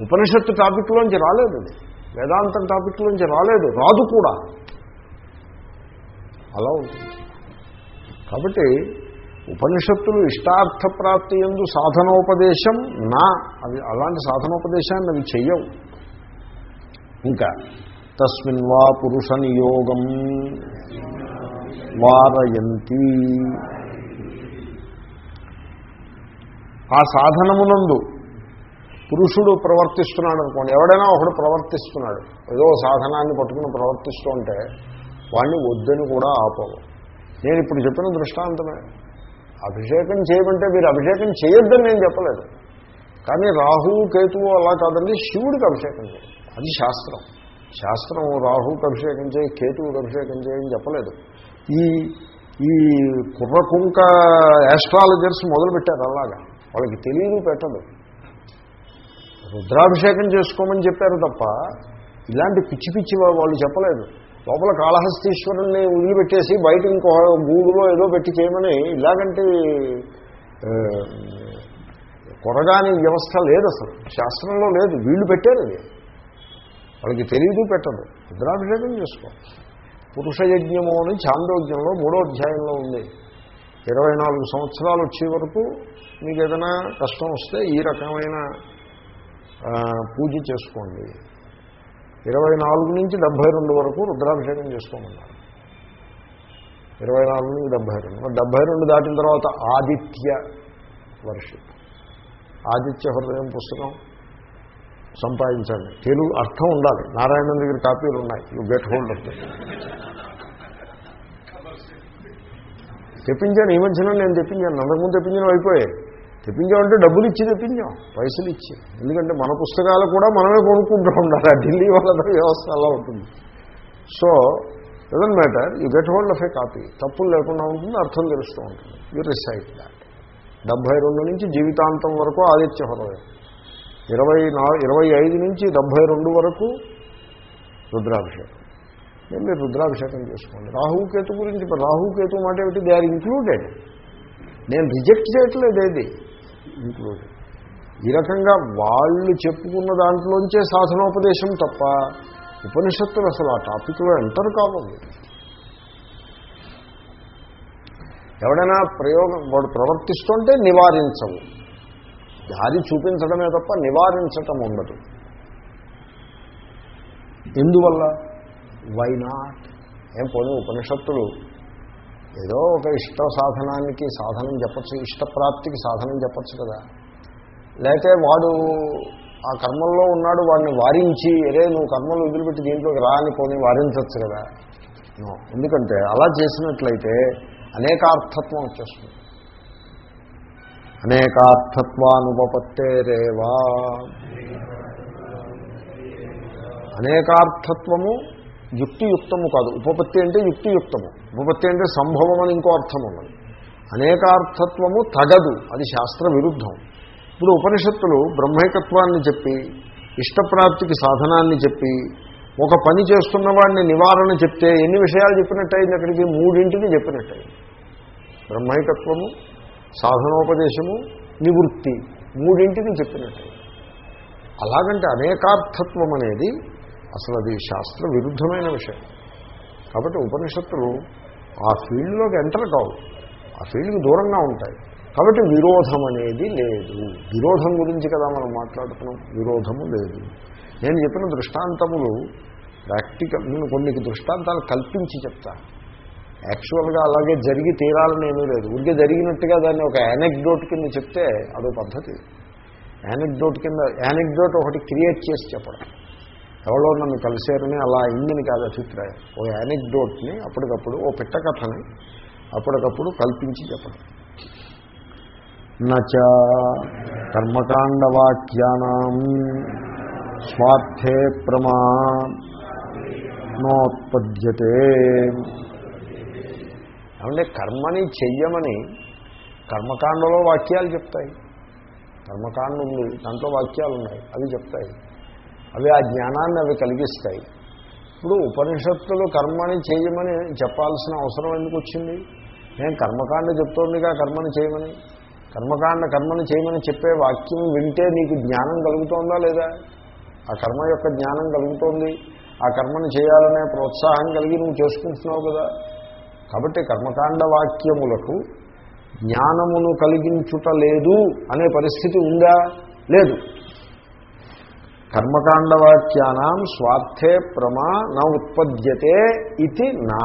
ఉపనిషత్తు టాపిక్లోంచి రాలేదు అది. వేదాంతం టాపిక్లోంచి రాలేదు. రాదు కూడా. అలా ఉంటుంది. కాబట్టి ఉపనిషత్తులు ఇష్టార్థ ప్రాప్తి ఎందు సాధనోపదేశం నా. అవి అలాంటి సాధనోపదేశాన్ని అవి చెయ్యవు. ఇంకా తస్మిన్ వా పురుష నియోగం వారయంతి. ఆ సాధనమునందు పురుషుడు ప్రవర్తిస్తున్నాడు అనుకోండి ఎవడైనా ఒకడు ప్రవర్తిస్తున్నాడు. ఏదో సాధనాన్ని పట్టుకుని ప్రవర్తిస్తూ ఉంటే వాడిని వద్దని కూడా ఆపవు. నేను ఇప్పుడు చెప్పిన దృష్టాంతమే. అభిషేకం చేయమంటే మీరు అభిషేకం చేయొద్దని నేను చెప్పలేదు. కానీ రాహువు కేతువు అలా కాదండి శివుడికి అభిషేకం చేయాలి. అది శాస్త్రం. శాస్త్రం రాహువుకి అభిషేకం చేయి కేతువుకి అభిషేకం చేయని చెప్పలేదు. ఈ ఈ కుర్ర కుంక యాస్ట్రాలజర్స్ మొదలుపెట్టారు అలాగా. వాళ్ళకి తెలియదు పెట్టదు. రుద్రాభిషేకం చేసుకోమని చెప్పారు తప్ప ఇలాంటి పిచ్చి పిచ్చి వాళ్ళు చెప్పలేదు. లోపల కాళహస్తీశ్వరుణ్ణి వదిలిపెట్టేసి బయట ఇంకో గూడులో ఏదో పెట్టి చేయమని ఇలాగంటి కొరగాని వ్యవస్థ లేదు అసలు. శాస్త్రంలో లేదు. వీళ్ళు పెట్టారు అది. వాళ్ళకి తెలియదు పెట్టదు రుద్రాభిషేకం చేసుకో. పురుష యజ్ఞము అని చాందోజ్ఞంలో మూడో అధ్యాయంలో ఉంది. ఇరవై నాలుగు సంవత్సరాలు వచ్చే వరకు మీకు ఏదైనా కష్టం వస్తే ఈ రకమైన పూజ చేసుకోండి. ఇరవై నాలుగు నుంచి డెబ్భై రెండు వరకు రుద్రాభిషేకం చేసుకోమన్నారు. ఇరవై నాలుగు నుంచి డెబ్భై రెండు. డెబ్భై రెండు దాటిన తర్వాత ఆదిత్య వర్షిప్ ఆదిత్య హృదయం పుస్తకం సంపాదించండి తెలుగు అర్థం ఉండాలి. నారాయణ దగ్గర కాపీలు ఉన్నాయి. యూ గెట్ హోల్డ్ ఆఫ్ తెప్పించాను. ఈ మధ్యన నేను తెప్పించాను. అంతకుముందు తెప్పించడం అయిపోయాయి. తెప్పించామంటే డబ్బులు ఇచ్చి తెప్పించాం పైసలు ఇచ్చి. ఎందుకంటే మన పుస్తకాలు కూడా మనమే కొనుక్కుంటూ ఉండాలి ఆ ఢిల్లీ వాళ్ళ వ్యవస్థ అలా ఉంటుంది. So doesn't matter you get hold of a copy తప్పులు లేకుండా ఉంటుంది అర్థం తెలుస్తూ ఉంటుంది. యూ రిసైట్ దాట్ డెబ్భై రెండు నుంచి జీవితాంతం వరకు ఆదిత్య హృదయం. ఇరవై నా ఇరవై ఐదు నుంచి డెబ్భై రెండు వరకు రుద్రాభిషేకం. నేను మీరు రుద్రాభిషేకం చేసుకోండి. రాహుకేతు గురించి ఇప్పుడు రాహుకేతు మాట ఏమిటి? దే ఆర్ ఇంక్లూడెడ్ నేను రిజెక్ట్ చేయట్లేదు ఏది. ఇంక్లూడెడ్ ఈ రకంగా వాళ్ళు చెప్పుకున్న దాంట్లోంచే సాధనోపదేశం తప్ప ఉపనిషత్తులు అసలు ఆ టాపిక్లో ఎంటర్ కావాలి ఎవడైనా ప్రయోగం వాడు ప్రవర్తిస్తుంటే నివారించవు. దారి చూపించడమే తప్ప నివారించటం ఉండదు. ఎందువల్ల? వై నాట్ ఏం పోనీ ఉపనిషత్తులు ఏదో ఒక ఇష్ట సాధనానికి సాధనం చెప్పచ్చు ఇష్టప్రాప్తికి సాధనం చెప్పచ్చు కదా. లేకపోతే వాడు ఆ కర్మల్లో ఉన్నాడు వాడిని వారించి ఎరే నువ్వు కర్మలు వదిలిపెట్టి దీంట్లోకి రా అని వారించవచ్చు కదా. ఎందుకంటే అలా చేసినట్లయితే అనేకార్థత్వం వచ్చేస్తుంది. అనేకార్థత్వానుపపత్తేరేవా? అనేకార్థత్వము యుక్తియుక్తము కాదు. ఉపపత్తి అంటే యుక్తియుక్తము. ఉపపత్తి అంటే సంభవం అని ఇంకో అర్థం ఉన్నది. అనేకార్థత్వము తగదు. అది శాస్త్ర విరుద్ధం. ఇప్పుడు ఉపనిషత్తులు బ్రహ్మైకత్వాన్ని చెప్పి ఇష్టప్రాప్తికి సాధనాన్ని చెప్పి ఒక పని చేస్తున్న వాడిని నివారణ చెప్తే ఎన్ని విషయాలు చెప్పినట్టయింది అక్కడికి? మూడింటిని చెప్పినట్టయింది. బ్రహ్మైకత్వము సాధనోపదేశము నివృత్తి మూడింటిని చెప్పినట్టయింది. అలాగంటే అనేకార్థత్వం అనేది అసలు అది శాస్త్ర విరుద్ధమైన విషయం. కాబట్టి ఉపనిషత్తులు ఆ ఫీల్డ్లోకి ఎంటర్ కావు. ఆ ఫీల్డ్కి దూరంగా ఉంటాయి. కాబట్టి విరోధం అనేది లేదు. విరోధం గురించి కదా మనం మాట్లాడుతున్నాం. విరోధము లేదు. నేను చెప్పిన దృష్టాంతములు ప్రాక్టికల్ నేను కొన్ని దృష్టాంతాలు కల్పించి చెప్తా యాక్చువల్గా అలాగే జరిగి తీరాలని ఏమీ లేదు. ఊరికే జరిగినట్టుగా దాన్ని ఒక యానెక్డోట్ కింద చెప్తే అదో పద్ధతి. యానెక్డోట్ కింద యానెక్డోట్ ఒకటి క్రియేట్ చేసి చెప్పడం. ఎవరో నన్ను కలిశారని అలా అయిందని కాదు అభిప్రాయం. ఓ యానిక్డోట్ని అప్పటికప్పుడు ఓ పిట్ట కథని అప్పటికప్పుడు కల్పించి చెప్పడం. నచ కర్మకాండవాక్యానం స్వార్థే ప్రమా నోత్పద్యతే. అంటే కర్మని చెయ్యమని కర్మకాండలో వాక్యాలు చెప్తాయి. కర్మకాండ ఉంది దాంట్లో వాక్యాలు ఉన్నాయి అవి చెప్తాయి. అవి ఆ జ్ఞానాన్ని అవి కలిగిస్తాయి. ఇప్పుడు ఉపనిషత్తులు కర్మని చేయమని చెప్పాల్సిన అవసరం ఎందుకు వచ్చింది? నేను కర్మకాండ చెప్తోందిగా కర్మని చేయమని. కర్మకాండ కర్మని చేయమని చెప్పే వాక్యం వింటే నీకు జ్ఞానం కలుగుతోందా లేదా? ఆ కర్మ యొక్క జ్ఞానం కలుగుతోంది. ఆ కర్మను చేయాలనే ప్రోత్సాహం కలిగి నువ్వు చేసుకుంటున్నావు కదా. కాబట్టి కర్మకాండ వాక్యములకు జ్ఞానమును కలిగించుట లేదు అనే పరిస్థితి ఉందా? లేదు. కర్మకాండ వాక్యానం స్వార్థే ప్రమా న ఉత్పద్యతే ఇది నా.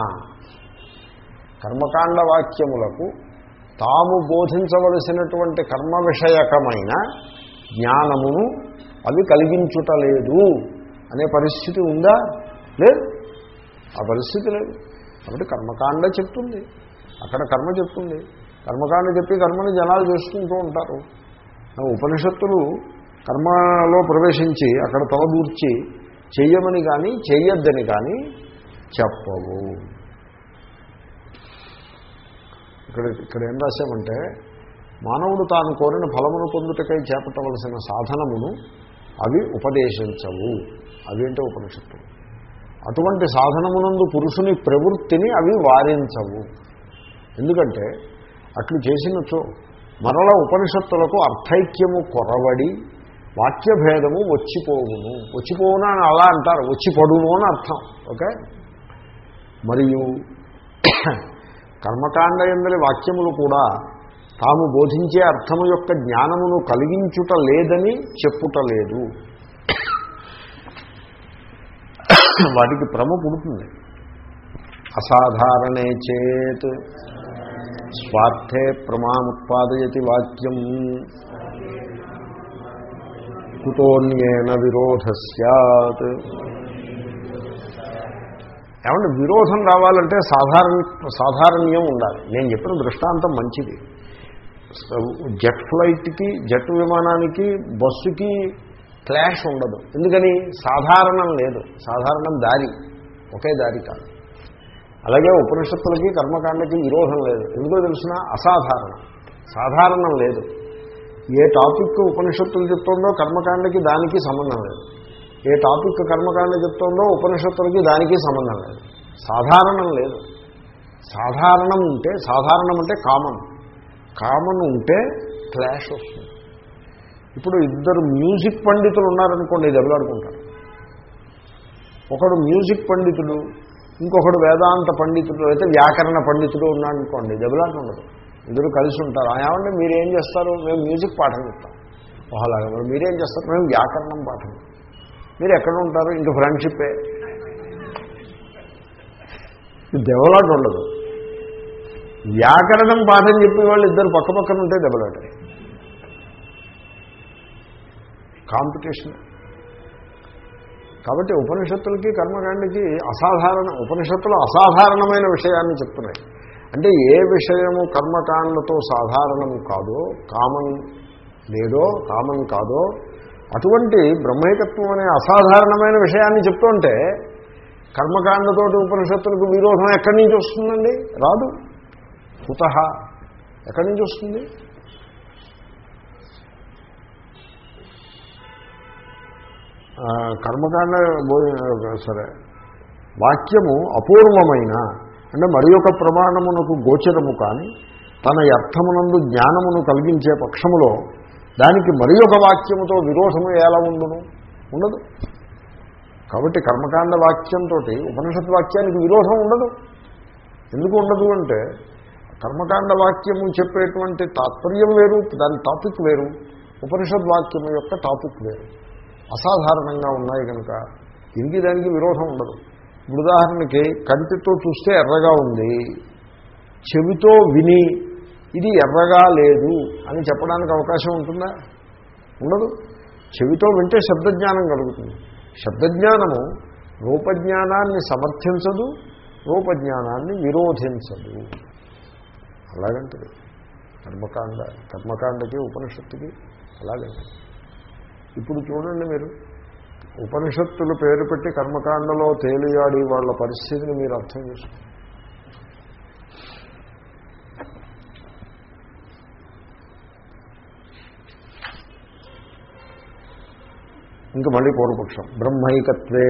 కర్మకాండ వాక్యములకు తాము బోధించవలసినటువంటి కర్మ విషయకమైన జ్ఞానమును అవి కలిగించుట లేదు అనే పరిస్థితి ఉందా? లేదు. ఆ పరిస్థితి లేదు. కాబట్టి కర్మకాండ చెప్తుంది. అక్కడ కర్మ చెప్తుంది. కర్మకాండ చెప్పి కర్మని జనాలు చేసుకుంటూ ఉంటారు. ఉపనిషత్తులు కర్మలో ప్రవేశించి అక్కడ తలదూర్చి చెయ్యమని కానీ చెయ్యొద్దని కానీ చెప్పవు. ఇక్కడ ఇక్కడ ఏం రాశామంటే మానవుడు తాను కోరిన ఫలమును పొందుటకై చేపట్టవలసిన సాధనమును అవి ఉపదేశించవు. అదేంటో ఉపనిషత్తు అటువంటి సాధనమునందు పురుషుని ప్రవృత్తిని అవి వారించవు. ఎందుకంటే అట్లు చేసినచో మరల ఉపనిషత్తులకు అర్థైక్యము కొరవడి వాక్యభేదము వచ్చిపోవును. వచ్చిపోవును అని అలా అంటారు. వచ్చిపడును అని అర్థం. ఓకే? మరియు కర్మకాండ ఎందరి వాక్యములు కూడా తాము బోధించే అర్థము యొక్క జ్ఞానమును కలిగించుట లేదని చెప్పుట లేదు వాటికి భ్రమ పుడుతుంది. అసాధారణే చేత్. స్వార్థే ప్రమాముత్పాదయతి వాక్యం. కుతోన్యేన విరోధ సత్ ఏమంటే విరోధం రావాలంటే సాధారణ సాధారణ్యం ఉండాలి. నేను చెప్పిన దృష్టాంతం మంచిది. జెట్ ఫ్లైట్కి జెట్ విమానానికి బస్సుకి క్లాష్ ఉండదు. ఎందుకని? సాధారణం లేదు. సాధారణం దారి. ఒకే దారి కాదు. అలాగే ఉపనిషత్తులకి కర్మకాండకి విరోధం లేదు. ఎందుకో తెలిసిన అసాధారణం. సాధారణం లేదు. ఏ టాపిక్ ఉపనిషత్తులు చెప్తుందో కర్మకాండకి దానికి సంబంధం లేదు. ఏ టాపిక్ కర్మకాండ చెప్తుందో ఉపనిషత్తులకి దానికి సంబంధం లేదు. సాధారణం లేదు. సాధారణం ఉంటే సాధారణం అంటే కామన్ కామన్ ఉంటే క్లాష్ వస్తుంది. ఇప్పుడు ఇద్దరు మ్యూజిక్ పండితులు ఉన్నారనుకోండి దెబ్బలాడుకుంటారు ఒకడు మ్యూజిక్ పండితుడు ఇంకొకడు వేదాంత పండితుడు అయితే వ్యాకరణ పండితుడు ఉన్నాడనుకోండి దెబ్బలాట ఉండదు ఇద్దరు కలిసి ఉంటారు. ఆ ఏమంటే మీరేం చేస్తారు? మేము మ్యూజిక్ పాఠం చెప్తాం. అలాగే మరి మీరేం చేస్తారు? మేము వ్యాకరణం పాఠం. మీరు ఎక్కడ ఉంటారు? ఇంక ఫ్రెండ్షిప్పే దెబ్బలాట ఉండదు. వ్యాకరణం పాఠం చెప్పే వాళ్ళు ఇద్దరు పక్క పక్కన ఉంటే దెబ్బలాట. కాంపిటీషన్. కాబట్టి ఉపనిషత్తులకి కర్మకాండకి అసాధారణ ఉపనిషత్తులు అసాధారణమైన విషయాన్ని చెప్తున్నాయి. అంటే ఏ విషయము కర్మకాండతో సాధారణం కాదో కామన్ లేదో కామన్ కాదో అటువంటి బ్రహ్మైకత్వం అనే అసాధారణమైన విషయాన్ని చెప్తుంటే కర్మకాండతోటి ఉపనిషత్తులకు విరోధం ఎక్కడి నుంచి వస్తుందండి? రాదు. కుత ఎక్కడి నుంచి వస్తుంది? కర్మకాండ సరే వాక్యము అపూర్వమైన అంటే మరి ఒక ప్రమాణమునకు గోచరము కానీ తన అర్థమునందు జ్ఞానమును కలిగించే పక్షములో దానికి మరి ఒక వాక్యముతో విరోధము ఎలా ఉండును? ఉండదు. కాబట్టి కర్మకాండ వాక్యంతో ఉపనిషత్ వాక్యానికి విరోధం ఉండదు. ఎందుకు ఉండదు అంటే కర్మకాండ వాక్యము చెప్పేటువంటి తాత్పర్యం వేరు దాని టాపిక్ వేరు ఉపనిషద్ వాక్యము యొక్క టాపిక్ వేరు. అసాధారణంగా ఉన్నాయి కనుక దీనికి దానికి విరోధం ఉండదు. ఇప్పుడు ఉదాహరణకి కంటితో చూస్తే ఎర్రగా ఉంది చెవితో విని ఇది ఎర్రగా లేదు అని చెప్పడానికి అవకాశం ఉంటుందా? ఉండదు. చెవితో వింటే శబ్దజ్ఞానం కలుగుతుంది. శబ్దజ్ఞానము రూపజ్ఞానాన్ని సమర్థించదు రూపజ్ఞానాన్ని విరోధించదు అలాగంటది కర్మకాండ కర్మకాండకి ఉపనిషత్తుకి అలాగంటే. ఇప్పుడు చూడండి మీరు. ఉపనిషత్తులు పేరు పెట్టి కర్మకాండలో తేలియాడి వాళ్ళ పరిస్థితిని మీరు అర్థం చేసుకోండి. ఇంకా మళ్ళీ పూర్వపక్షం. బ్రహ్మైకత్వే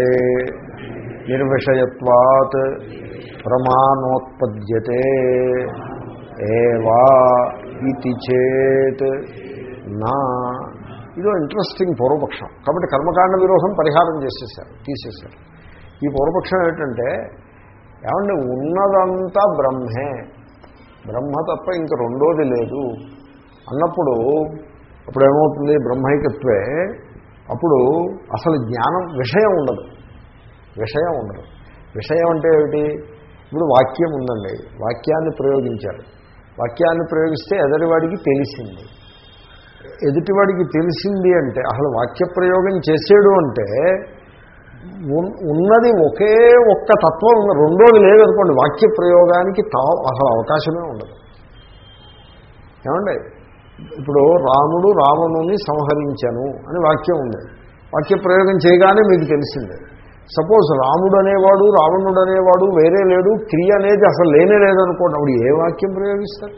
నిర్విషయత్వాత్ ప్రమాణోత్పద్యతే ఏవా ఇది చేత్ నా ఇదో ఇంట్రెస్టింగ్ పూర్వపక్షం. కాబట్టి కర్మకాండ విరోధం పరిహారం చేసేసారు తీసేశారు. ఈ పూర్వపక్షం ఏంటంటే ఏమంటే ఉన్నదంతా బ్రహ్మే. బ్రహ్మ తప్ప ఇంక రెండోది లేదు. అన్నప్పుడు అప్పుడు ఏమవుతుంది? బ్రహ్మైకత్వే. అప్పుడు అసలు జ్ఞానం విషయం ఉండదు. విషయం ఉండదు. విషయం అంటే ఏమిటి? ఇప్పుడు వాక్యం ఉందండి. వాక్యాన్ని ప్రయోగించారు. వాక్యాన్ని ప్రయోగిస్తే ఎదరివాడికి తెలిసింది. ఎదుటివాడికి తెలిసింది అంటే అసలు వాక్య ప్రయోగం చేసేడు అంటే ఉన్నది ఒకే ఒక్క తత్వం ఉంది రెండోది లేదనుకోండి వాక్య ప్రయోగానికి తా అసలు అవకాశమే ఉండదు. ఏమండి? ఇప్పుడు రాముడు రావణుని సంహరించను అని వాక్యం ఉంది. వాక్య ప్రయోగం చేయగానే మీకు తెలిసిందే. సపోజ్ రాముడు అనేవాడు రావణుడు అనేవాడు వేరే లేడు క్రియ అనేది అసలు లేనే లేదనుకోండి అప్పుడు ఏ వాక్యం ప్రయోగిస్తారు?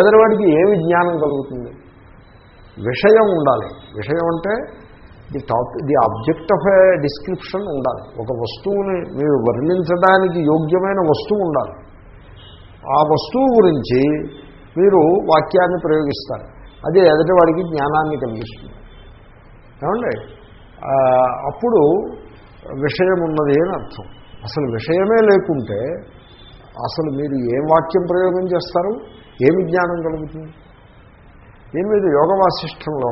ఎదరివాడికి ఏమి విజ్ఞానం కలుగుతుంది? విషయం ఉండాలి. విషయం అంటే the top the object of a description ఉండాలి. ఒక వస్తువుని మీరు వర్ణించడానికి యోగ్యమైన వస్తువు ఉండాలి. ఆ వస్తువు గురించి మీరు వాక్యాన్ని ప్రయోగిస్తారు. అది ఎదుటివాడికి జ్ఞానాన్ని కలిగిస్తుంది. ఏమండి? అప్పుడు విషయం ఉన్నది అని అర్థం. అసలు విషయమే లేకుంటే అసలు మీరు ఏం వాక్యం ప్రయోగం చేస్తారు? ఏమి జ్ఞానం కలుగుతుంది? దీని మీద యోగ వాసిష్టంలో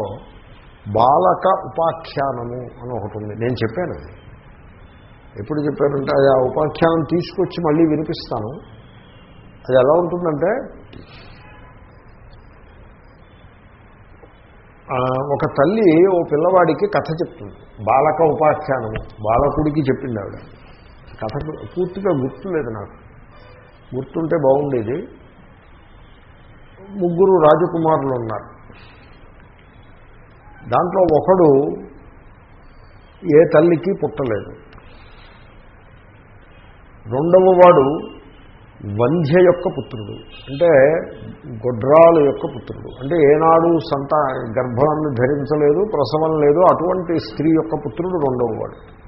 బాలక ఉపాఖ్యానము అని ఒకటి ఉంది. నేను చెప్పాను. ఎప్పుడు చెప్పానంటే అది ఆ ఉపాఖ్యానం తీసుకొచ్చి మళ్ళీ వినిపిస్తాను. అది ఎలా ఉంటుందంటే ఒక తల్లి ఓ పిల్లవాడికి కథ చెప్తుంది. బాలక ఉపాఖ్యానము. బాలకుడికి చెప్పింది ఆవిడ. కథ పూర్తిగా గుర్తు లేదు నాకు. గుర్తుంటే బాగుండేది. ముగ్గురు రాజకుమారులు ఉన్నారు. దాంట్లో ఒకడు ఏ తల్లికి పుట్టలేదు. రెండవ వాడు వంధ్య యొక్క పుత్రుడు. అంటే గొడ్రాలు యొక్క పుత్రుడు. అంటే ఏనాడు సంత గర్భాన్ని ధరించలేదు ప్రసవం లేదు అటువంటి స్త్రీ యొక్క పుత్రుడు రెండవ వాడు.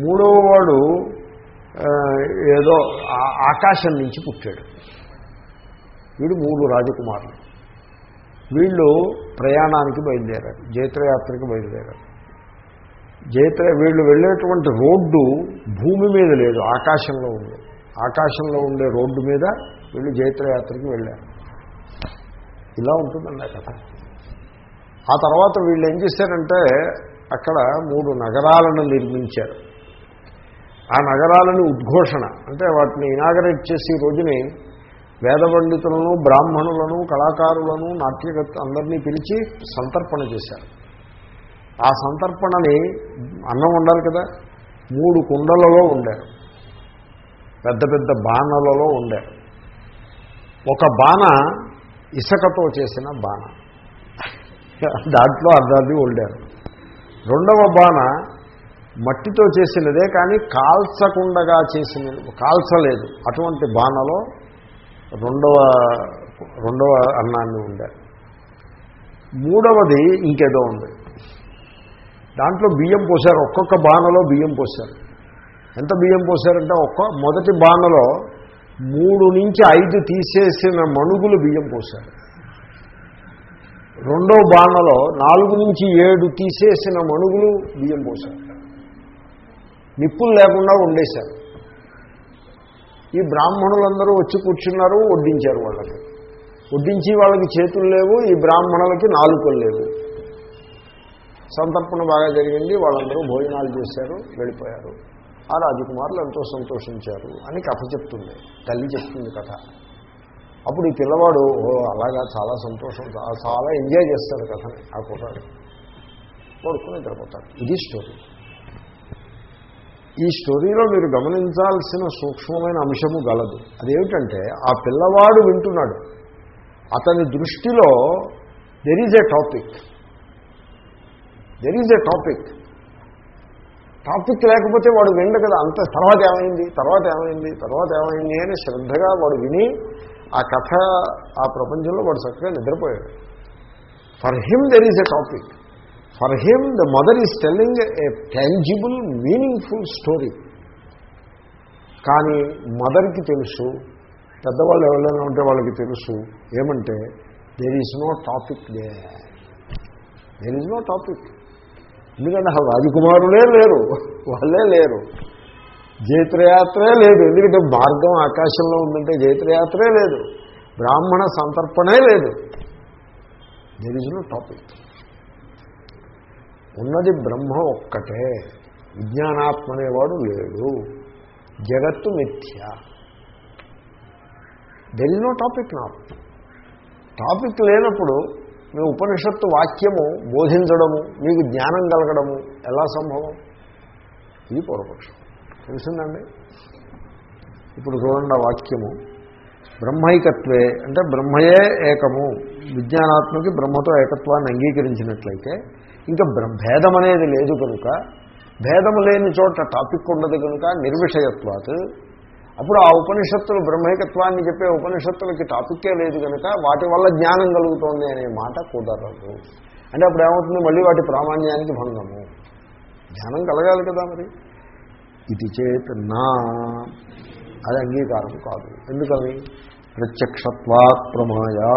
మూడవ వాడు ఏదో ఆకాశం నుంచి పుట్టాడు. వీడు మూడు రాజకుమారులు. వీళ్ళు ప్రయాణానికి బయలుదేరారు జైత్రయాత్రకి బయలుదేరారు. జైత్ర వీళ్ళు వెళ్ళేటువంటి రోడ్డు భూమి మీద లేదు ఆకాశంలో ఉంది. ఆకాశంలో ఉండే రోడ్డు మీద వీళ్ళు జైత్రయాత్రకి వెళ్ళారు. ఇలా ఉంటుందండి కథ. ఆ తర్వాత వీళ్ళు ఏం చేశారంటే అక్కడ మూడు నగరాలను నిర్మించారు. ఆ నగరాలని ఉద్ఘోషణ అంటే వాటిని ఇనాగరేట్ చేసి ఈ రోజుని వేద పండితులను బ్రాహ్మణులను కళాకారులను నాట్యగత్ అందరినీ పిలిచి సంతర్పణ చేశారు. ఆ సంతర్పణని అన్నం ఉండాలి కదా? మూడు కుండలలో ఉండారు పెద్ద పెద్ద బాణలలో ఉండారు ఒక బాణ ఇసుకతో చేసిన బాణ. దాంట్లో అర్ధాన్ని వండారు. రెండవ బాణ మట్టితో చేసినదే కానీ కాల్చకుండగా చేసిన కాల్చలేదు. అటువంటి బాణలో రెండవ రెండవ అన్నాన్ని ఉండాలి మూడవది ఇంకేదో ఉంది. దాంట్లో బియ్యం పోశారు. ఒక్కొక్క బాణలో బియ్యం పోశారు. ఎంత బియ్యం పోశారంటే ఒక్క మొదటి బాణలో మూడు నుంచి ఐదు తీసేసిన మణుగులు బియ్యం పోశారు. రెండో బాణలో నాలుగు నుంచి ఏడు తీసేసిన మణుగులు బియ్యం పోశారు. నిప్పులు లేకుండా ఉండేశారు ఈ బ్రాహ్మణులందరూ వచ్చి కూర్చున్నారు వడ్డించారు వాళ్ళకి. వడ్డించి వాళ్ళకి చేతులు లేవు ఈ బ్రాహ్మణులకి నాలుకలు లేవు. సంతర్పణ బాగా జరిగింది వాళ్ళందరూ భోజనాలు చేశారు వెళ్ళిపోయారు. ఆ రాజకుమారులు ఎంతో సంతోషించారు అని కథ చెప్తుంది తల్లి చెప్తుంది కథ. అప్పుడు ఈ పిల్లవాడు ఓ అలాగా చాలా సంతోషం చాలా ఎంజాయ్ చేస్తాడు కథని ఆ కుర్రాడు. పడుకుని నిద్రపోతాడు. ఇది స్టోరీ ఈ స్టోరీలో మీరు గమనించాల్సిన సూక్ష్మమైన అంశము గలదు. అదేమిటంటే ఆ పిల్లవాడు వింటున్నాడు. అతని దృష్టిలో there is a topic there is a topic topic లేకపోతే వాడు విండు కదా. అంత తర్వాత ఏమైంది? తర్వాత ఏమైంది? తర్వాత ఏమైంది అని శ్రద్ధగా వాడు విని ఆ కథ ఆ ప్రపంచంలో వాడు చక్కగా నిద్రపోయాడు. For him there is a topic for him the mother is telling a tangible meaningful story కానీ మదర్కి తెలుసు పెద్దవాళ్ళు ఎవరైనా ఉంటే వాళ్ళకి తెలుసు ఏమంటే there is no topic they there is no topic ఎందుకంటే అసలు రాజకుమారులే లేరు వాళ్ళే లేరు. జైత్రయాత్రే లేదు. ఎందుకంటే మార్గం ఆకాశంలో ఉందంటే జైత్రయాత్రే లేదు. బ్రాహ్మణ సంతర్పణే లేదు. దేర్ ఈజ్ నో టాపిక్ ఉన్నది బ్రహ్మ ఒక్కటే. విజ్ఞానాత్మ అనేవాడు లేడు. జగత్తు మిథ్య. దెల్ నో టాపిక్ నా టాపిక్ లేనప్పుడు మీ ఉపనిషత్తు వాక్యము బోధించడము మీకు జ్ఞానం కలగడము ఎలా సంభవం? ఇది పూర్వపక్షం. తెలిసిందండి? ఇప్పుడు చూడండి వాక్యము. బ్రహ్మైకత్వే అంటే బ్రహ్మయే ఏకము. విజ్ఞానాత్మకి బ్రహ్మతో ఏకత్వాన్ని అంగీకరించినట్లయితే ఇంకా భేదం అనేది లేదు కనుక భేదము లేని చోట టాపిక్ ఉండదు కనుక నిర్విషయత్వాత్. అప్పుడు ఆ ఉపనిషత్తులు బ్రహ్మైకత్వాన్ని చెప్పే ఉపనిషత్తులకి టాపిక్కే లేదు కనుక వాటి వల్ల జ్ఞానం కలుగుతోంది అనే మాట కుదరదు. అంటే అప్పుడు ఏమవుతుంది? మళ్ళీ వాటి ప్రామాణ్యానికి భంగము. జ్ఞానం కలగాలి కదా మరి. ఇది చేత నా అది అంగీకారం కాదు. ఎందుకని? ప్రత్యక్షత్వాత్ ప్రమాయా.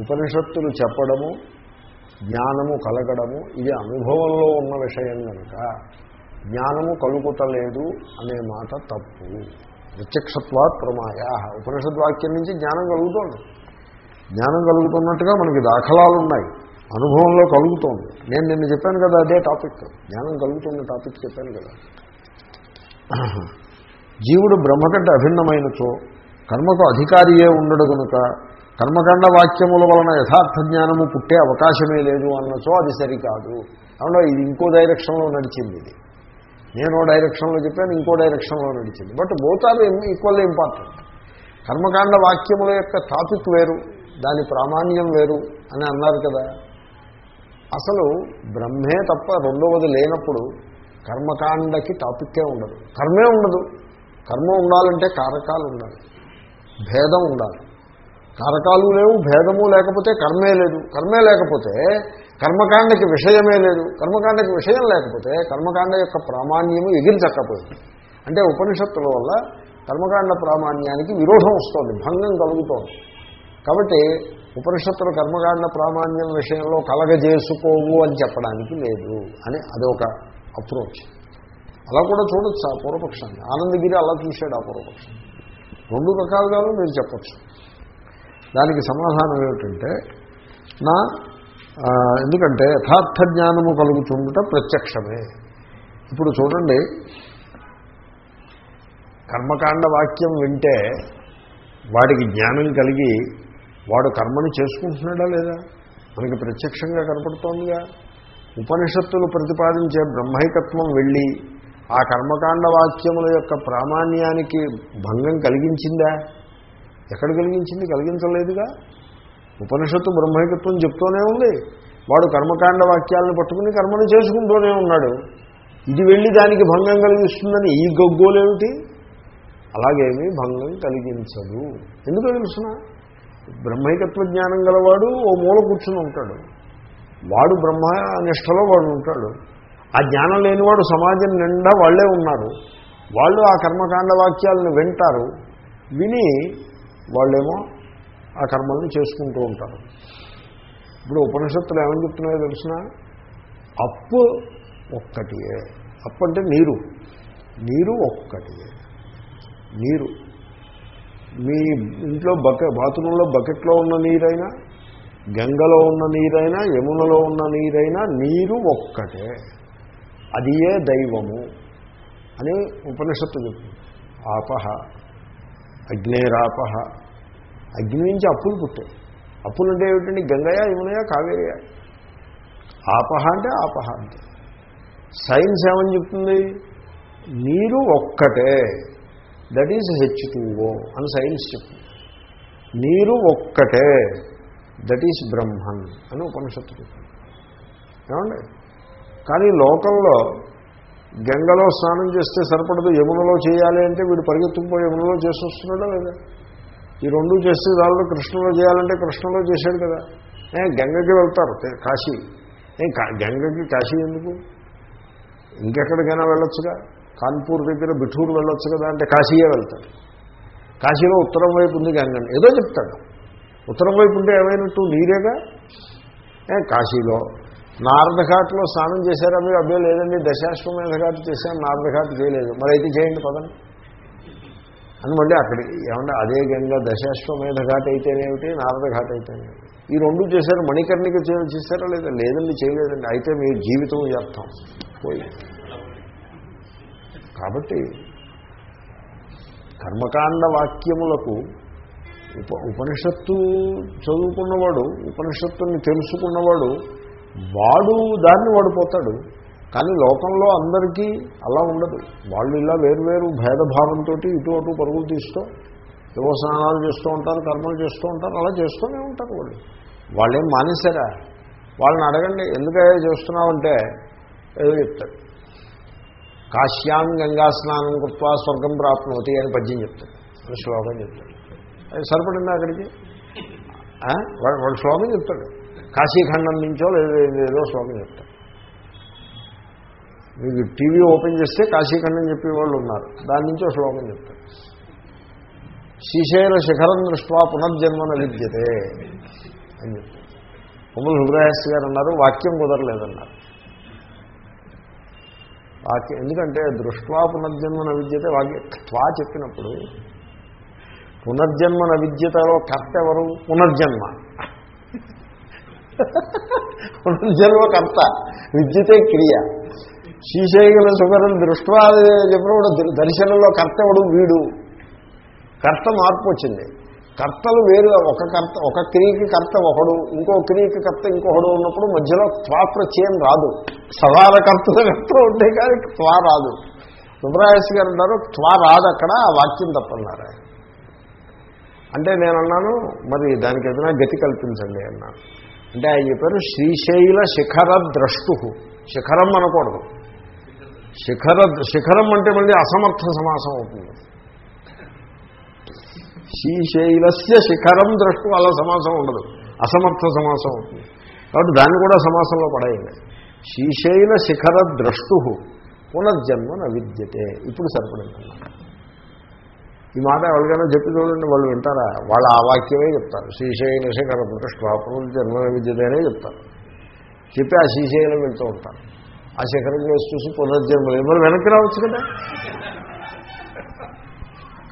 ఉపనిషత్తులు చెప్పడము జ్ఞానము కలగడము ఇది అనుభవంలో ఉన్న విషయం కనుక జ్ఞానము కలుగుతలేదు అనే మాట తప్పు. ప్రత్యక్షత్వాత్ ప్రమాయా. ఉపనిషద్వాక్యం నుంచి జ్ఞానం కలుగుతోంది. జ్ఞానం కలుగుతున్నట్టుగా మనకి దాఖలాలు ఉన్నాయి అనుభవంలో కలుగుతోంది. నేను నిన్న చెప్పాను కదా అదే టాపిక్. జ్ఞానం కలుగుతున్న టాపిక్ చెప్పాను కదా. జీవుడు బ్రహ్మ కంటే అభిన్నమైనచో కర్మకు అధికారియే ఉండడు కనుక కర్మకాండ వాక్యముల వలన యథార్థ జ్ఞానము పుట్టే అవకాశమే లేదు అన్నచో అది సరికాదు. అవునా ఇది ఇంకో డైరెక్షన్లో నడిచింది ఇది. నేను ఓ డైరెక్షన్లో చెప్పాను ఇంకో డైరెక్షన్లో నడిచింది. But both are equally important. కర్మకాండ వాక్యముల యొక్క టాపిక్ వేరు దాని ప్రామాణ్యం వేరు అని అన్నారు కదా. అసలు బ్రహ్మే తప్ప రెండవది లేనప్పుడు కర్మకాండకి టాపిక్కే ఉండదు. కర్మే ఉండదు. కర్మ ఉండాలంటే కారకాలు ఉండాలి. భేదం ఉండాలి. కారకాలు లేవు భేదము లేకపోతే కర్మే లేదు. కర్మే లేకపోతే కర్మకాండకి విషయమే లేదు. కర్మకాండకి విషయం లేకపోతే కర్మకాండ యొక్క ప్రామాణ్యము ఎగిరిచక్కపోయింది అంటే ఉపనిషత్తుల వల్ల కర్మకాండ ప్రామాణ్యానికి విరోధం వస్తుంది భంగం కలుగుతోంది. కాబట్టి ఉపనిషత్తుల కర్మకాండ ప్రామాణ్యం విషయంలో కలగజేసుకోవు అని చెప్పడానికి లేదు అని అదొక అప్రోచ్. అలా కూడా చూడొచ్చు ఆ పూర్వపక్షాన్ని. ఆనందగిరి అలా చూశాడు ఆ పూర్వపక్షాన్ని. రెండు రకాలుగాను మీరు చెప్పచ్చు. దానికి సమాధానం ఏమిటంటే నా ఎందుకంటే యథార్థ జ్ఞానము కలుగుతుండట ప్రత్యక్షమే. ఇప్పుడు చూడండి కర్మకాండ వాక్యం వింటే వాడికి జ్ఞానం కలిగి వాడు కర్మని చేసుకుంటున్నాడా లేదా? మనకి ప్రత్యక్షంగా కనపడుతోందిగా. ఉపనిషత్తులు ప్రతిపాదించే బ్రహ్మైకత్వం వెళ్ళి ఆ కర్మకాండ వాక్యముల యొక్క ప్రామాణ్యానికి భంగం కలిగించిందా? ఎక్కడ కలిగించింది? కలిగించలేదుగా? ఉపనిషత్తు బ్రహ్మైకత్వం చెప్తూనే ఉంది. వాడు కర్మకాండ వాక్యాలను పట్టుకుని కర్మను చేసుకుంటూనే ఉన్నాడు. ఇది వెళ్ళి దానికి భంగం కలిగిస్తుందని ఈ గొగ్గోలేమిటి? అలాగేమీ భంగం కలిగించదు. ఎందుకో తెలుసిన? బ్రహ్మైకత్వ జ్ఞానం గలవాడు ఓ మూల కూర్చుని ఉంటాడు. వాడు బ్రహ్మ నిష్టలో వాడు ఉంటాడు. ఆ జ్ఞానం లేనివాడు సమాజం నిండా వాళ్ళే ఉన్నారు. వాళ్ళు ఆ కర్మకాండ వాక్యాలను వింటారు. విని వాళ్ళేమో ఆ కర్మల్ని చేసుకుంటూ ఉంటారు. ఇప్పుడు ఉపనిషత్తులు ఏమని చెప్తున్నాయో తెలిసిన అప్పు ఒక్కటియే. అప్పు అంటే నీరు. నీరు ఒక్కటియే. నీరు. మీ ఇంట్లో బకె బాత్రూంలో బకెట్లో ఉన్న నీరైనా గంగలో ఉన్న నీరైనా యమునలో ఉన్న నీరైనా నీరు ఒక్కటే. అది ఏ దైవము అని ఉపనిషత్తు చెప్తుంది. ఆపహ. అగ్నేరాప అగ్ని నుంచి అప్పులు పుట్టాయి. అప్పులు అంటే ఏమిటండి? గంగయా యమునయా కావేరియా. ఆపహ అంటే ఆపహ అంటే సైన్స్ ఏమని చెప్తుంది? నీరు ఒక్కటే. That is H two O అని సైన్స్ చెప్తుంది. నీరు ఒక్కటే. దట్ ఈజ్ బ్రహ్మన్ అని ఉపనిషత్తు చెప్తుంది. ఏమండి? కానీ లోకంలో గంగలో స్నానం చేస్తే సరిపడదు యమునలో చేయాలి అంటే వీడు పరిగెత్తుకుపోయి యమునలో చేసి వస్తున్నాడా లేదా? ఈ రెండు చేస్తే దానిలో కృష్ణలో చేయాలంటే కృష్ణలో చేశాడు కదా. ఏ గంగకి వెళ్తారు కాశీ. ఏ కా- గంగకి కాశీ ఎందుకు? ఇంకెక్కడికైనా వెళ్ళొచ్చుగా? కాన్పూర్ దగ్గర బిఠూర్ వెళ్ళొచ్చు కదా అంటే కాశీయే వెళ్తాడు. కాశీలో ఉత్తరం వైపు ఉంది గంగని ఏదో చెప్తాడు. ఉత్తరం వైపు ఉంటే ఏమైనట్టు? నీరేగా? కాశీలో. నారదఘాట్లో స్నానం చేశారా? మీరు అబ్బాయి లేదండి దశాశ్వమేధ ఘాట్ చేశాను నారదఘాట్ చేయలేదు. మరి అయితే చేయండి పదండి. అని మళ్ళీ అక్కడికి ఏమంటే అదే గంగా దశాశ్వమేధ ఘాట్ అయితేనేమిటి నారద ఘాట్ అయితేనేమిటి ఈ రెండు చేశారు మణికర్ణిక చేశారా లేదా? లేదండి చేయలేదండి. అయితే మీ జీవితం వ్యర్థం పోయి. కాబట్టి కర్మకాండ వాక్యములకు ఉప ఉపనిషత్తు చదువుకున్నవాడు ఉపనిషత్తుని తెలుసుకున్నవాడు వాడు దాన్ని వాడిపోతాడు. కానీ లోకంలో అందరికీ అలా ఉండదు. వాళ్ళు ఇలా వేరువేరు భేదభావంతో ఇటు అటు పరుగులు తీస్తూ ఏవో స్నానాలు చేస్తూ ఉంటారు కర్మలు చేస్తూ ఉంటారు అలా చేస్తూనే ఉంటారు వాళ్ళు. వాళ్ళేం మానేశారా? వాళ్ళని అడగండి ఎందుకయ్యా చేస్తున్నావంటే ఏదో చెప్తాడు. కాశ్యాం గంగా స్నానం కృత్వా స్వర్గం ప్రాప్నోతి అని పద్యం చెప్తాడు. శ్లోకం చెప్తాడు. అది సరిపడిందా అక్కడికి? వాడు శ్లోకం చెప్తాడు. కాశీఖండం నుంచో లేదో ఏదో స్వామి చెప్తారు మీకు టీవీ ఓపెన్ చేస్తే కాశీఖండం చెప్పే వాళ్ళు ఉన్నారు. దాని నుంచో శ్లోకం చెప్తారు శ్రీశైల శిఖరం దృష్ట్యా పునర్జన్మన విద్యతే అని చెప్తారు కొమ్మల హృదయాస్ గారు అన్నారు వాక్యం కుదరలేదన్నారు. వాక్యం ఎందుకంటే దృష్ట్వా పునర్జన్మన విద్యతే వాక్య త్వా చెప్పినప్పుడు పునర్జన్మన విద్యతలో కర్త ఎవరు? పునర్జన్మ. పునర్జన్మ కర్త విద్యతే క్రియ. శ్రీశైల సుగరం దృష్ట్వా చెప్పినప్పుడు ద- దర్శనంలో కర్త ఎవడు? వీడు. కర్త మార్పు వచ్చింది. కర్తలు వేరు ఒక కర్త ఒక క్రియకి కర్త ఒకడు ఇంకో క్రియకి కర్త ఇంకొకడు ఉన్నప్పుడు మధ్యలో త్వా ప్రత్యయం రాదు. సదాల కర్తలు కర్త ఉంటే కానీ త్వా రాదు. సుబ్రాయస్ గారు అన్నారు త్వా రాదు అక్కడ ఆ వాక్యం తప్పన్నారు ఆయన. అంటే నేను అన్నాను మరి దానికి ఏదైనా గతి కల్పించండి అన్నాను. అంటే ఆయన చెప్పారు శ్రీశైల శిఖర ద్రష్టు. శిఖరం అనకూడదు. శిఖర శిఖరం అంటే మళ్ళీ అసమర్థ సమాసం అవుతుంది. శ్రీశైలస్య శిఖరం ద్రష్టు అలా సమాసం ఉండదు. అసమర్థ సమాసం అవుతుంది. కాబట్టి దాన్ని కూడా సమాసంలో పడేయండి. శ్రీశైల శిఖర ద్రష్టు. పునర్జన్మ న విద్యతే. ఇప్పుడు సరిపడింది. ఈ మాట ఎవరికైనా చెప్పి చూడండి వాళ్ళు వింటారా? వాళ్ళు ఆ వాక్యమే చెప్తారు. శ్రీశైల శేఖర ద్రష్టు జన్మ న అనే చెప్తారు. చెప్పి ఆ శ్రీశైలం వెళ్తూ ఉంటారు. ఆ శిఖరం వేసి చూసి పునర్జన్మ. మరి వెనక్కి రావచ్చు కదా?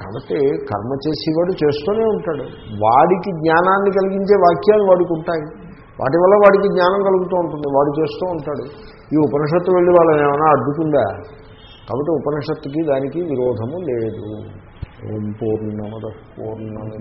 కాబట్టి కర్మ చేసేవాడు చేస్తూనే ఉంటాడు. వాడికి జ్ఞానాన్ని కలిగించే వాక్యాలు వాడికి ఉంటాయి. వాటి వల్ల వాడికి జ్ఞానం కలుగుతూ ఉంటుంది. వాడు చేస్తూ ఉంటాడు. ఈ ఉపనిషత్తు వెళ్ళి వాళ్ళని ఏమైనా అడ్డుకుందా? కాబట్టి ఉపనిషత్తుకి దానికి విరోధము లేదు. ఓం పూర్ణమద పూర్ణమి